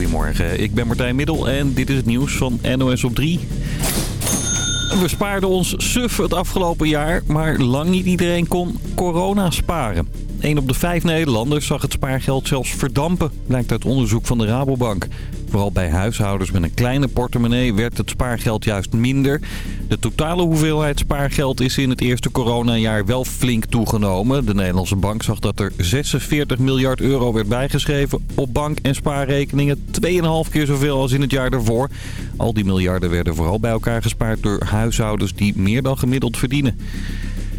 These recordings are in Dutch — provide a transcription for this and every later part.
Goedemorgen, ik ben Martijn Middel en dit is het nieuws van NOS op 3. We spaarden ons suf het afgelopen jaar, maar lang niet iedereen kon corona sparen. Een op de vijf Nederlanders zag het spaargeld zelfs verdampen, blijkt uit onderzoek van de Rabobank. Vooral bij huishoudens met een kleine portemonnee werd het spaargeld juist minder. De totale hoeveelheid spaargeld is in het eerste coronajaar wel flink toegenomen. De Nederlandse bank zag dat er 46 miljard euro werd bijgeschreven op bank- en spaarrekeningen. 2,5 keer zoveel als in het jaar daarvoor. Al die miljarden werden vooral bij elkaar gespaard door huishoudens die meer dan gemiddeld verdienen.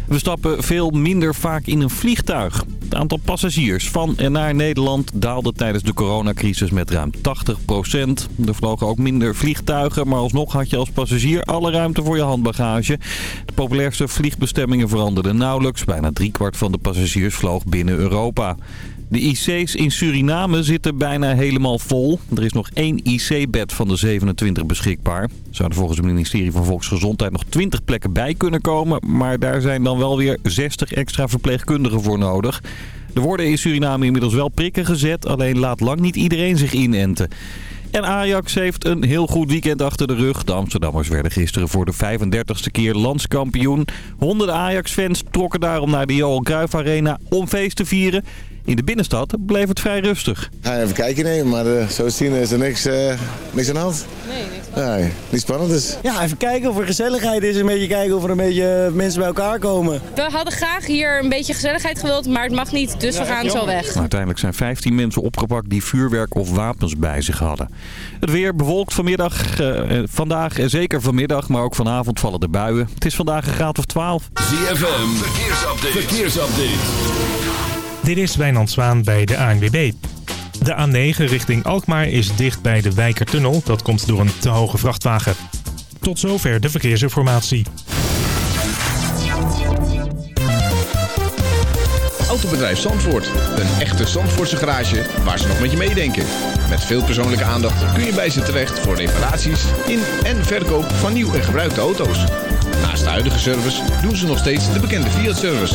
We stappen veel minder vaak in een vliegtuig. Het aantal passagiers van en naar Nederland daalde tijdens de coronacrisis met ruim 80% Er vlogen ook minder vliegtuigen, maar alsnog had je als passagier alle ruimte voor je handbagage. De populairste vliegbestemmingen veranderden nauwelijks. Bijna driekwart van de passagiers vloog binnen Europa. De IC's in Suriname zitten bijna helemaal vol. Er is nog één IC-bed van de 27 beschikbaar. Zouden volgens het ministerie van Volksgezondheid nog 20 plekken bij kunnen komen. Maar daar zijn dan wel weer 60 extra verpleegkundigen voor nodig. Er worden in Suriname inmiddels wel prikken gezet. Alleen laat lang niet iedereen zich inenten. En Ajax heeft een heel goed weekend achter de rug. De Amsterdammers werden gisteren voor de 35ste keer landskampioen. Honderden Ajax-fans trokken daarom naar de Johan Cruijff Arena om feest te vieren. In de binnenstad bleef het vrij rustig. Ga even kijken, nee, maar uh, zo zien is er niks, uh, niks aan de hand. Nee, niks Nee, niet spannend dus. Ja, even kijken of er gezelligheid is. Een beetje kijken of er een beetje mensen bij elkaar komen. We hadden graag hier een beetje gezelligheid gewild, maar het mag niet, dus we gaan zo weg. Uiteindelijk zijn 15 mensen opgepakt die vuurwerk of wapens bij zich hadden. Het weer bewolkt vanmiddag, uh, vandaag en zeker vanmiddag, maar ook vanavond vallen er buien. Het is vandaag een graad of 12. ZFM, verkeersupdate. verkeersupdate. Dit is Wijnand Zwaan bij de ANWB. De A9 richting Alkmaar is dicht bij de Wijkertunnel. Dat komt door een te hoge vrachtwagen. Tot zover de verkeersinformatie. Autobedrijf Zandvoort. Een echte Zandvoortse garage waar ze nog met je meedenken. Met veel persoonlijke aandacht kun je bij ze terecht voor reparaties in en verkoop van nieuw en gebruikte auto's. Naast de huidige service doen ze nog steeds de bekende Fiat-service.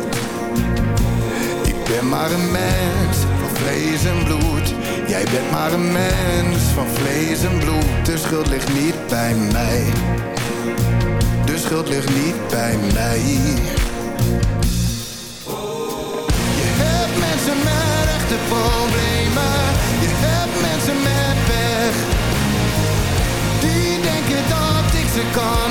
Ben maar een mens van vlees en bloed. Jij bent maar een mens van vlees en bloed. De schuld ligt niet bij mij. De schuld ligt niet bij mij. Je hebt mensen met echte problemen. Je hebt mensen met pech. Die denken dat ik ze kan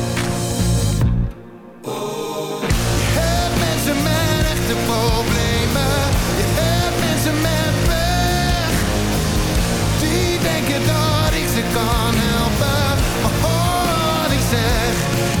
Kan helpen. Maar hoor wat ik zeg.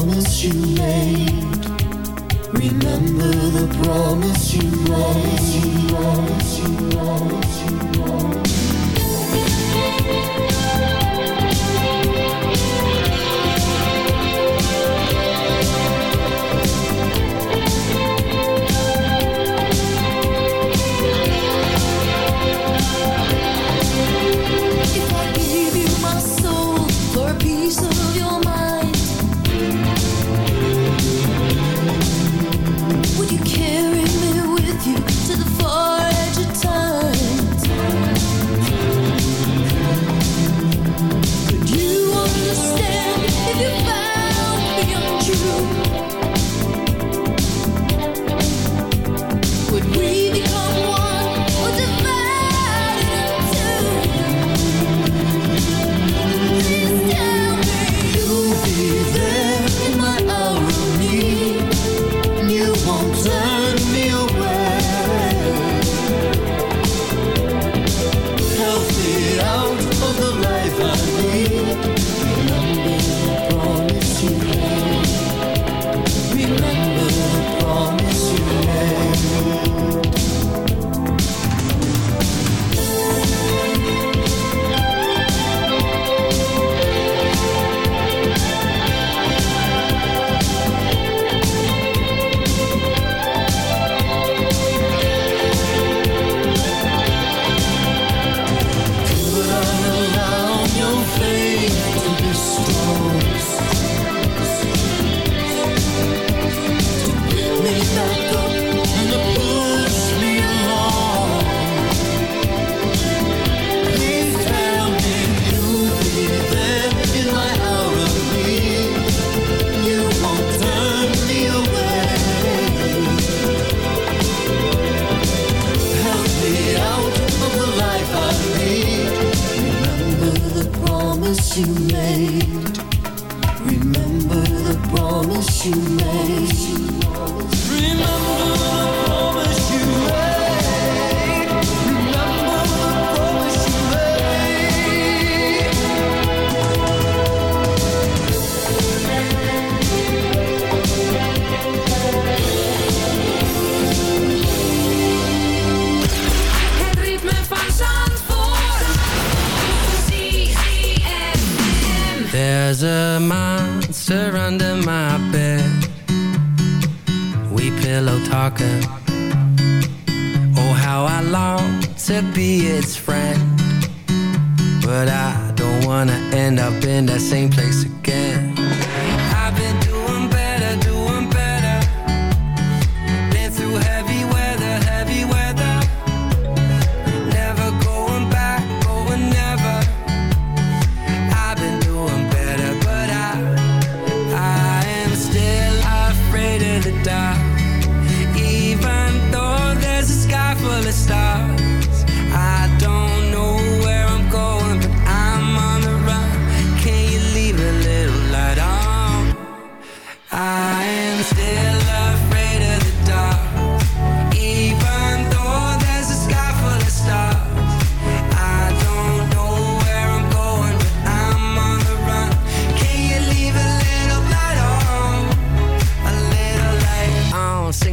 Promise you made. Remember the promise you made. You promise you promise you promise.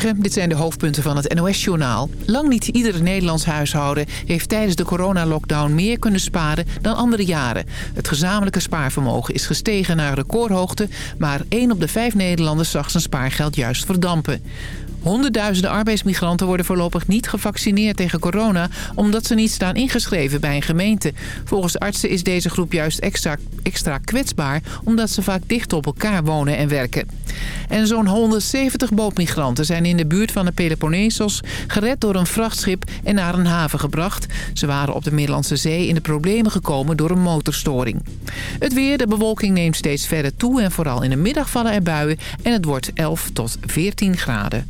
Dit zijn de hoofdpunten van het NOS-journaal. Lang niet ieder Nederlands huishouden heeft tijdens de coronalockdown meer kunnen sparen dan andere jaren. Het gezamenlijke spaarvermogen is gestegen naar recordhoogte, maar 1 op de 5 Nederlanders zag zijn spaargeld juist verdampen. Honderdduizenden arbeidsmigranten worden voorlopig niet gevaccineerd tegen corona... omdat ze niet staan ingeschreven bij een gemeente. Volgens artsen is deze groep juist extra, extra kwetsbaar... omdat ze vaak dicht op elkaar wonen en werken. En zo'n 170 bootmigranten zijn in de buurt van de Peloponnesos... gered door een vrachtschip en naar een haven gebracht. Ze waren op de Middellandse Zee in de problemen gekomen door een motorstoring. Het weer, de bewolking neemt steeds verder toe... en vooral in de middag vallen er buien en het wordt 11 tot 14 graden.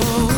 know.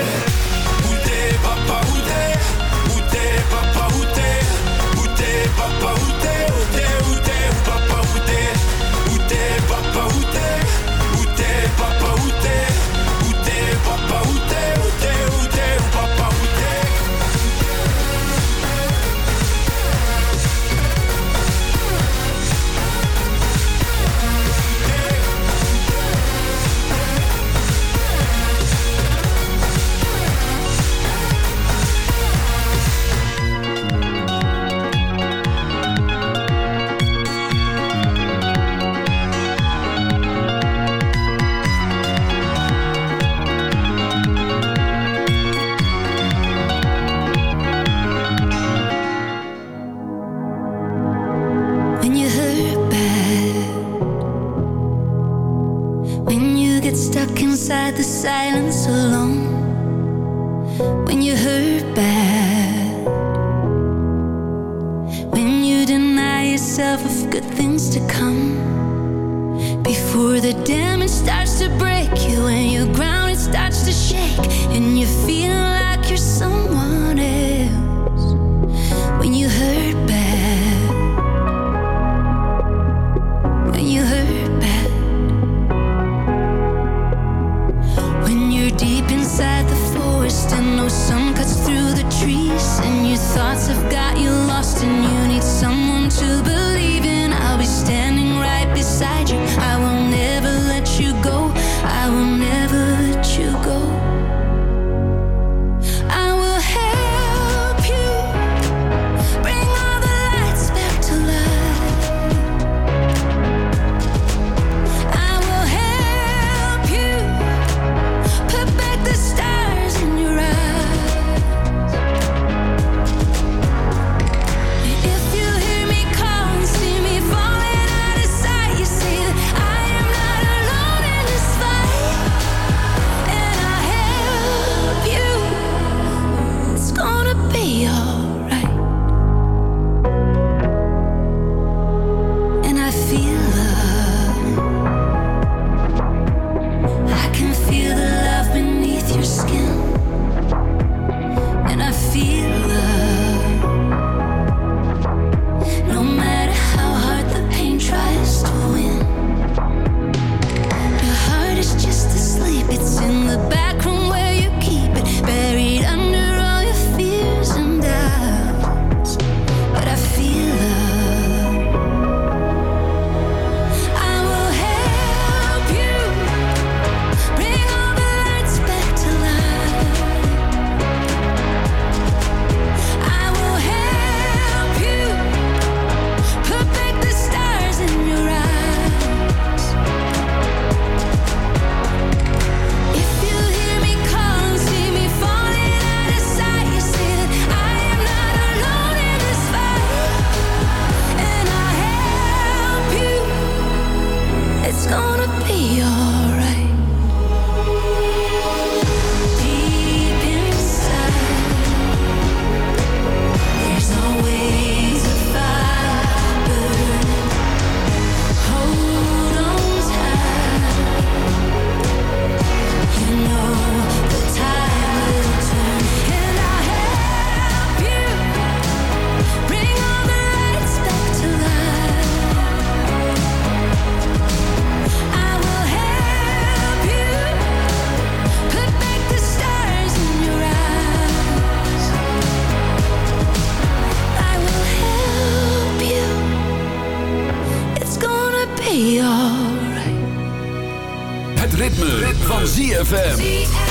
ritme, van ZFM.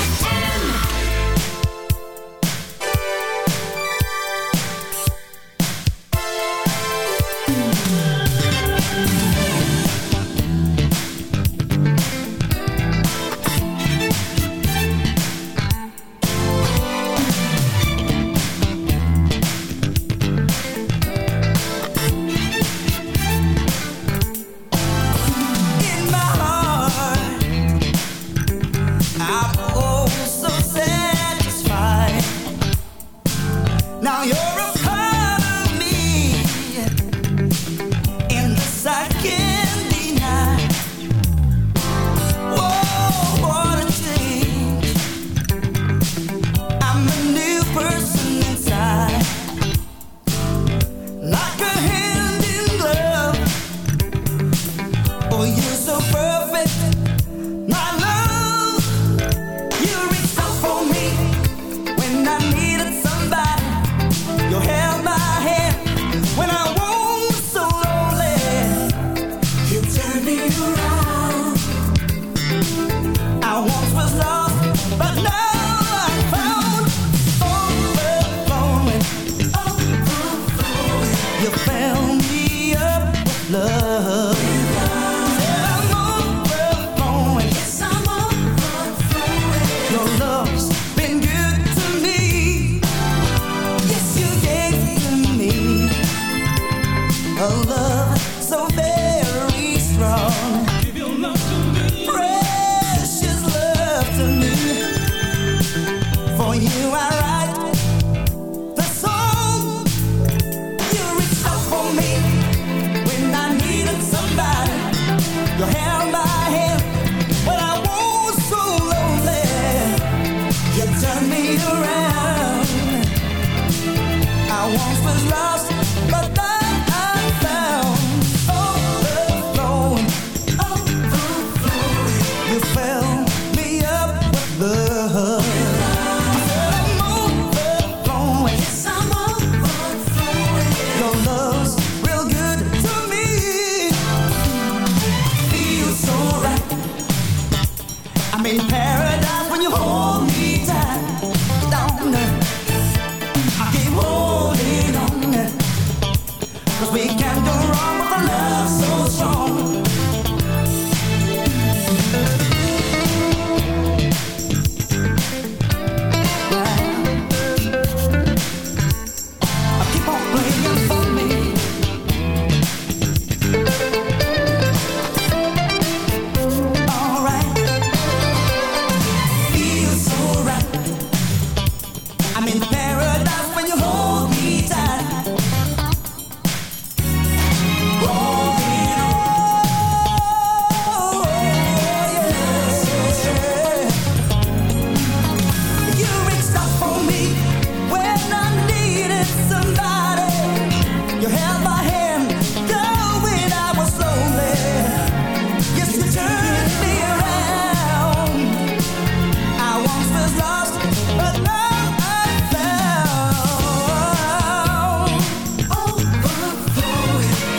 you are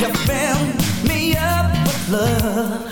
you fill me up with love.